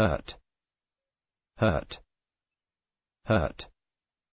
hurt, hurt, hurt.